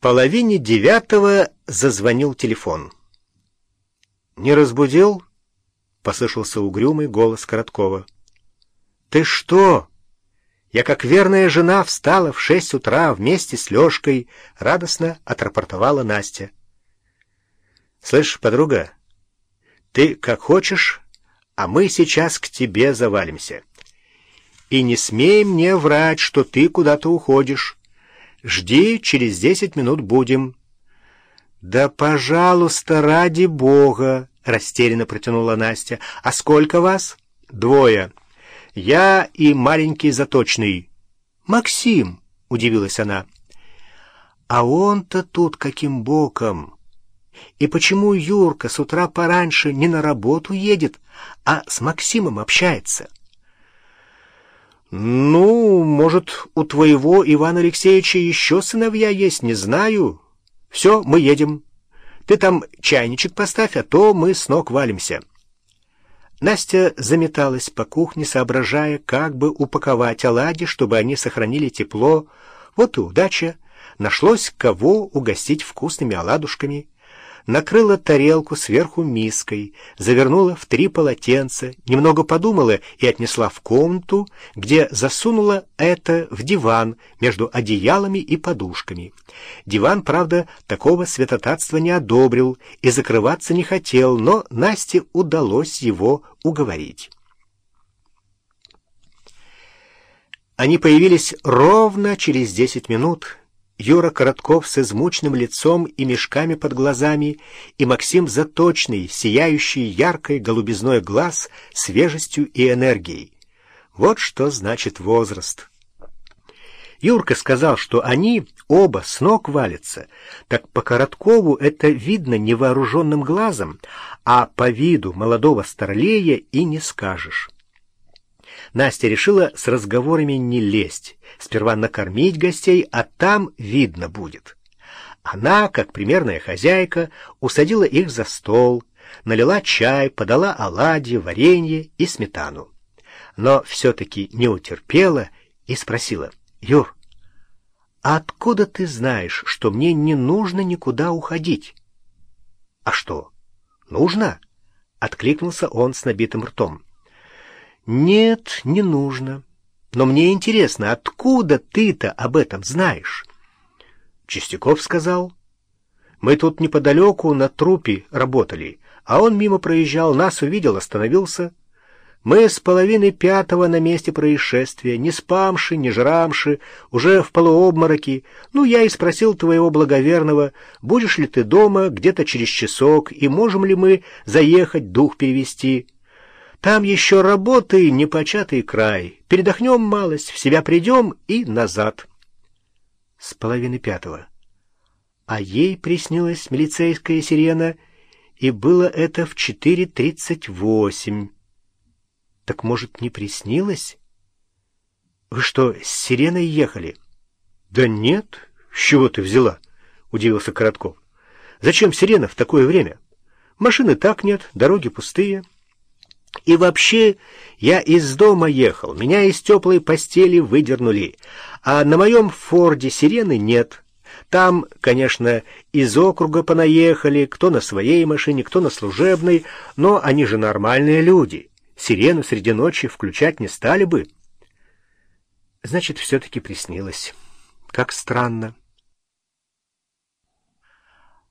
половине девятого зазвонил телефон. «Не разбудил?» — послышался угрюмый голос Короткова. «Ты что?» Я, как верная жена, встала в шесть утра вместе с Лешкой, радостно отрапортовала Настя. «Слышь, подруга, ты как хочешь, а мы сейчас к тебе завалимся. И не смей мне врать, что ты куда-то уходишь. Жди, через десять минут будем». «Да, пожалуйста, ради бога!» — растерянно протянула Настя. «А сколько вас?» «Двое. Я и маленький заточный». «Максим!» — удивилась она. «А он-то тут каким боком? И почему Юрка с утра пораньше не на работу едет, а с Максимом общается?» «Ну, может, у твоего Ивана Алексеевича еще сыновья есть, не знаю. Все, мы едем. Ты там чайничек поставь, а то мы с ног валимся». Настя заметалась по кухне, соображая, как бы упаковать оладьи, чтобы они сохранили тепло. Вот и удача. Нашлось, кого угостить вкусными оладушками накрыла тарелку сверху миской, завернула в три полотенца, немного подумала и отнесла в комнату, где засунула это в диван между одеялами и подушками. Диван, правда, такого святотатства не одобрил и закрываться не хотел, но Насте удалось его уговорить. Они появились ровно через десять минут, Юра Коротков с измученным лицом и мешками под глазами, и Максим Заточный, сияющий яркой голубизной глаз, свежестью и энергией. Вот что значит возраст. Юрка сказал, что они оба с ног валятся. Так по Короткову это видно невооруженным глазом, а по виду молодого старлея и не скажешь. Настя решила с разговорами не лезть, сперва накормить гостей, а там видно будет. Она, как примерная хозяйка, усадила их за стол, налила чай, подала оладьи, варенье и сметану. Но все-таки не утерпела и спросила, «Юр, откуда ты знаешь, что мне не нужно никуда уходить?» «А что, нужно?» — откликнулся он с набитым ртом. «Нет, не нужно. Но мне интересно, откуда ты-то об этом знаешь?» Чистяков сказал. «Мы тут неподалеку на трупе работали, а он мимо проезжал, нас увидел, остановился. Мы с половины пятого на месте происшествия, не спамши, не жрамши, уже в полуобмороке. Ну, я и спросил твоего благоверного, будешь ли ты дома где-то через часок, и можем ли мы заехать дух перевести?» Там еще работы непочатый край. Передохнем малость, в себя придем и назад. С половины пятого. А ей приснилась милицейская сирена, и было это в четыре тридцать восемь. Так, может, не приснилось? Вы что, с сиреной ехали? Да нет, с чего ты взяла? Удивился Коротков. Зачем сирена в такое время? Машины так нет, дороги пустые. И вообще, я из дома ехал, меня из теплой постели выдернули, а на моем форде сирены нет. Там, конечно, из округа понаехали, кто на своей машине, кто на служебной, но они же нормальные люди. Сирену среди ночи включать не стали бы. Значит, все-таки приснилось. Как странно.